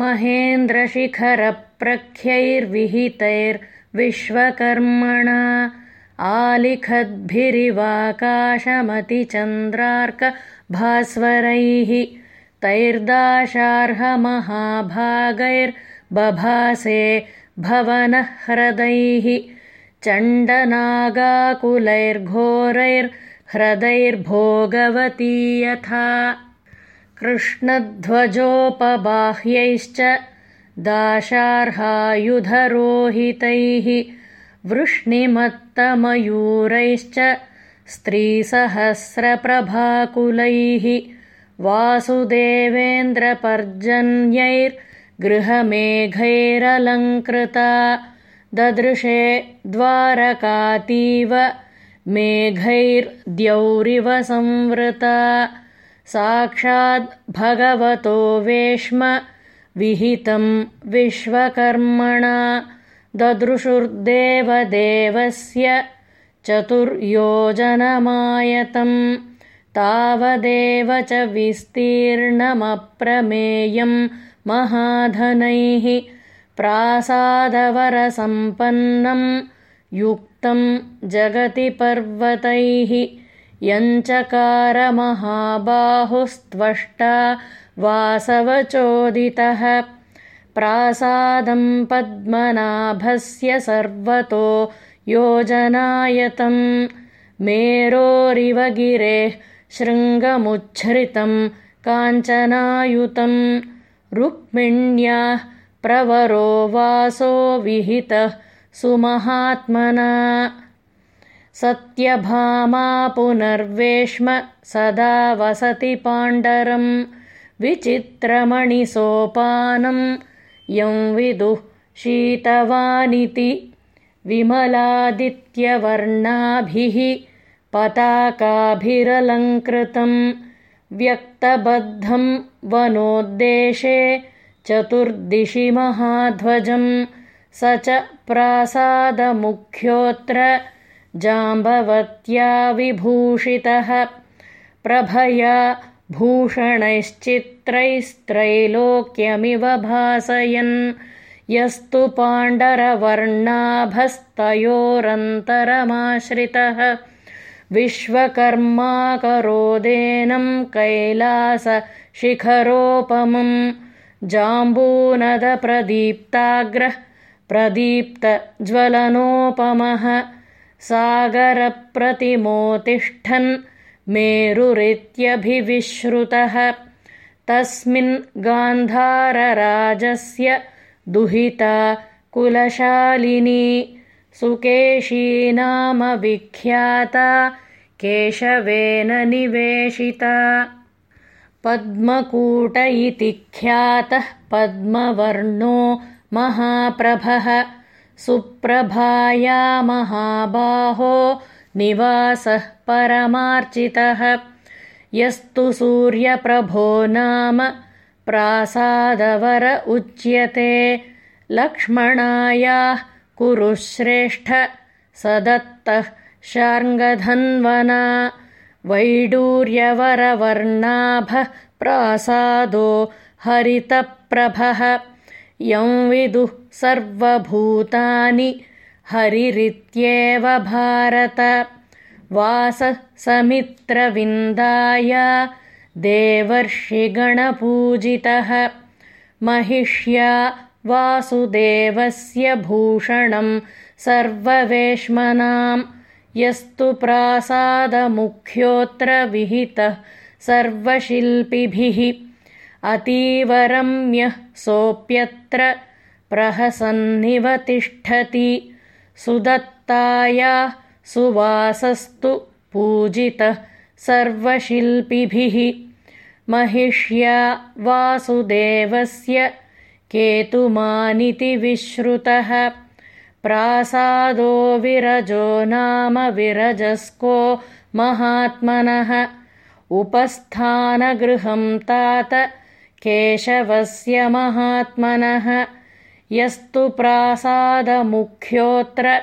महेन्द्रशिखरप्रख्यैर्विहितैर्विश्वकर्मणा आलिखद्भिरिवाकाशमतिचन्द्रार्कभास्वरैः तैर्दाशार्हमहाभागैर्बभासे भवनह्रदैः चण्डनागाकुलैर्घोरैर्ह्रदैर्भोगवती यथा कृष्णध्वजोपबाह्यैश्च दाशार्हायुधरोहितैः वृष्णिमत्तमयूरैश्च स्त्रीसहस्रप्रभाकुलैः वासुदेवेन्द्रपर्जन्यैर्गृहमेघैरलङ्कृता ददृशे द्वारकातीव मेघैर्द्यौरिव संवृता साक्षाद्भगवतो वेश्म विहितं विश्वकर्मणा ददृशुर्देवदेवस्य चतुर्योजनमायतम् तावदेव च विस्तीर्णमप्रमेयं महाधनैः प्रासादवरसम्पन्नं युक्तं जगति पर्वतैः यञ्चकारमहाबाहुस्त्वष्टा वासवचोदितः प्रासादं पद्मनाभस्य सर्वतो योजनायतं मेरोरिव गिरेः शृङ्गमुच्छ्रितं काञ्चनायुतं रुक्मिण्याः प्रवरो वासो विहितः सुमहात्मना सत्यभामा पुनर्वेश्म सदा वसति पाण्डरं विचित्रमणिसोपानं यं विदुः शीतवानिति विमलादित्यवर्णाभिः पताकाभिरलङ्कृतं व्यक्तबद्धं वनोद्देशे चतुर्दिशि महाध्वजं स च प्रासादमुख्योऽत्र जाम्बवत्या विभूषितः प्रभया भूषणैश्चित्रैस्त्रैलोक्यमिव भासयन्। यस्तु पाण्डरवर्णाभस्तयोरन्तरमाश्रितः। विश्वकर्माकरोदेनं कैलासशिखरोपमम् जाम्बूनदप्रदीप्ताग्रः प्रदीप्तज्वलनोपमः सागरप्रतिमोतिष्ठन् मेरुरित्यभिविश्रुतः। तस्मिन् गान्धारराजस्य दुहिता कुलशालिनी सुकेशी नाम विख्याता केशवेन निवेशिता। पद्मकूट इति ख्यातः पद्मवर्णो महाप्रभः सुप्रभाया महाबाहो निवासः परमार्चितः। यस्तु सूर्यप्रभो नाम प्रासादवर उच्यते। लक्ष्मणायाः कुरुश्रेष्ठ स दत्तः शार्ङ्गधन्वना। वैडूर्यवरवर्णाभः प्रासादो हरितप्रभः यं विदुः सर्वभूतानि हरिरित्येव भारत। वासः समित्रविन्दाय देवर्षिगणपूजितः। महिष्या वासुदेवस्य भूषणं सर्ववेश्मनां। यस्तु प्रासादमुख्योऽत्र विहितः सर्वशिल्पिभिः अतीवरम्यः सोऽप्यत्र प्रहसन्निव तिष्ठति सुदत्तायाः सुवासस्तु पूजितः सर्वशिल्पिभिः। महिष्या वासुदेवस्य केतुमानिति विश्रुतः। प्रासादो विरजो नाम विरजस्को महात्मनः। उपस्थानगृहं तात केशवस्य महात्मनः। यस्तु प्रासादमुख्योऽत्र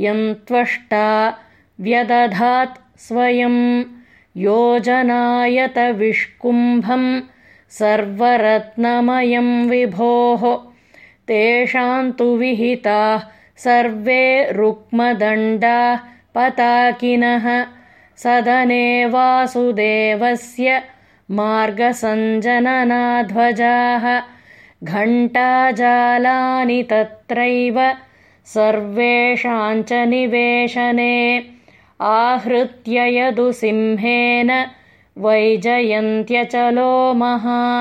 यन्त्वष्टा व्यदधात् स्वयं योजनायतविष्कुम्भं सर्वरत्नमयं विभोः। तेषां तु विहिताः सर्वे रुक्मदण्डाः पताकिनः। सदने वासुदेवस्य मार्गसञ्जननाध्वजाः घण्टाजालानि तत्रैव सर्वेषां च निवेशने आहृत्य यदुसिंहेन वैजयन्त्यचलो महान्